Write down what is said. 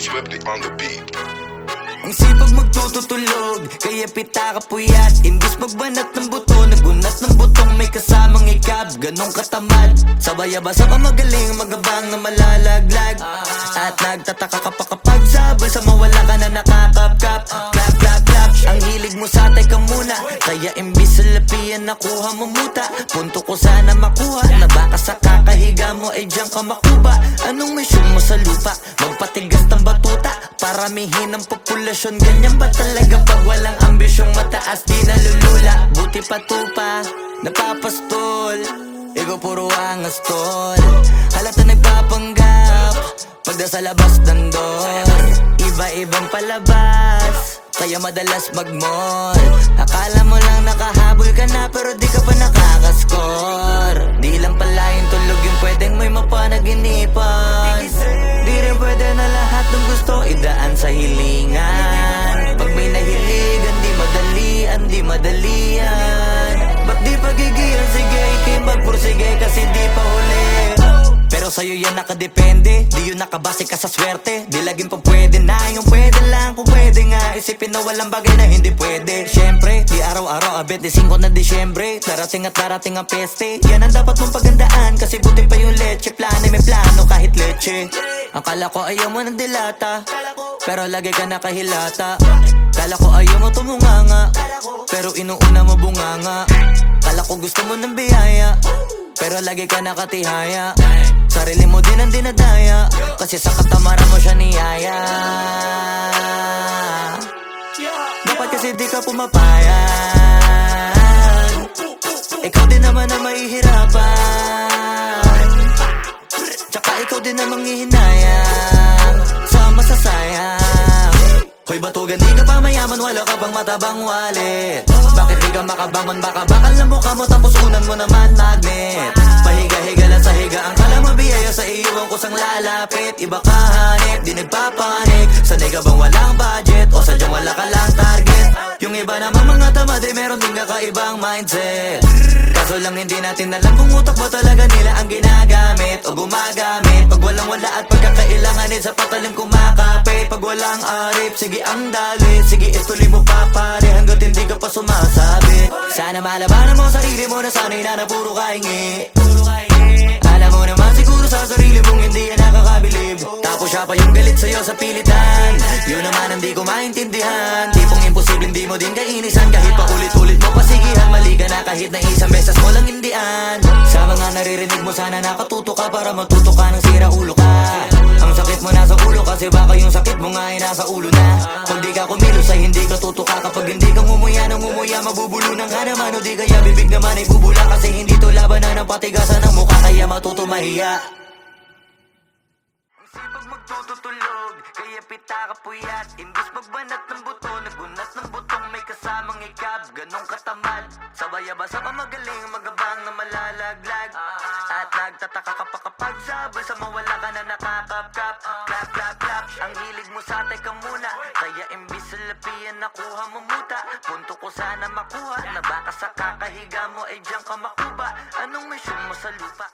Swifty on the beat. Ang sipag magtututulog Kaya pita ka puyat. Imbis magbanat ng buto Nagunat ng butong may kasamang ikab. Ganong katamad Sabay-abasa ka magaling Magabang na malalaglag. At nagtataka ka pa kapag sabay Sa mawala ka na nakakapkap. Clap, clap, clap Ang hilig mo sa ka muna. Kaya imbis sa lapian nakuha mo muta Sana makuha. Na baka sa kakahiga mo ay diyan ka makuba Anong mission mo sa lupa? Magpatigas ng batuta Paramihin ang populasyon. Ganyan ba talaga pag walang ambisyong mataas Di nalulula? Buti pa tupa Napapastol. Ikaw puro angas tol. Halata nagpapanggap Pagda sa labas ng door. Iba-ibang palabas Kaya madalas mag-mall. Akala mo lang nakahabol ka na Pero di ka pa nakakascore Di lang pala yung tulog yung pwedeng may mapanaginipan Di rin pwede na lahat ng gusto idaan sa hilingan. Pag may nahiligan di madalian, di madalian. Ba't di pagigilan? Sige, ikim magpursige kasi di pa huli sa'yo yan nakadepende Di yun nakabase ka sa swerte. Di laging pa pwede na Yung pwede lang. Kung pwede nga Isipin na walang bagay na hindi pwede. Siyempre, di araw-araw ah, 25 na Disyembre. Darating at darating ang peste. Yan ang dapat mong pagandaan Kasi buti pa yung leche. Plano may plano kahit leche. Akala ko ayaw mo ng dilata Pero lagi ka nakahilata. Kala ko ayaw mo tumunganga Pero inuuna mo bunganga. Kala ko gusto mo ng biyaya pero lagi ka nakatihaya. Sarili mo din ang dinadaya. Kasi sa katamaran mo siya niyaya. Dapat kasi di ka pumapayag Ikaw din naman ang mahihirapan. Tsaka ikaw din ang manghihinayang. Sa masasayang. Hoy batugan mayaman Wala ka bang matabang wallet? Bakit di ka makabangon? Baka bakal na mukha mo Tapos unan mo naman magnet. Pahiga-higa lang sa higa Ang kala mabiyaya sa iyo Ang kusang lalapit. Iba ka hanip Di nagpapanik. Sanay ka bang walang budget O sadyang wala ka lang target. Yung iba naman mga tamad Eh meron din kakaibang mindset Kaso lang hindi natin alam Kung utak ba talaga nila ang ginagamit O gumagamit. Pag walang wala at pagkakailanganin Sa patalim kumakapit Pag walang arip Sige ang dali. Sige ituloy mo pa pare Hanggat hindi ka pa sumasabi. Sana malabanan mo sarili mo Na sana'y na na puro kaingi Alam mo naman siguro sa sarili mong hindi yan nakakabilib. Tapos siya pa yung galit sa'yo sa pilitan. Yun naman ang di ko maintindihan. Tipong imposible hindi mo din kainisan Kahit pa ulit-ulit mo pasigihan. Mali ka na kahit na isang beses mo lang hindian Sa mga naririnig mo sana nakatuto ka Para matuto ka ng sira ulo ka. Ang sakit mo nasa ulo kasi baka yung sakit mo nga ay nasa ulo na. Kung di ka kumilos ay hindi ka tutuka Kapag hindi ka ngumuya ng ngumuya Mabubulunan ka naman. O di kaya bibig naman ay bubula Kasi hindi to labanan ng patigasan ng mukha. Kaya matuto mahiya magtututulog Kaya pita ka puyat Imbis magbanat ng buto Nagunat ng butong may kasamang ikab Ganong katamad. Sabay-abasa ka magaling Magabang na malalaglag. At nagtataka ka pa kapag sabay Sa mawala ka na nakakapkap. Clap, clap, clap Ang hilig mo sa ka muna. Kaya imbis sa lapian nakuha mo muta. Punto ko sana makuha Na baka sa kakahiga mo ay diyan ka makuba. Anong mission mo sa lupa?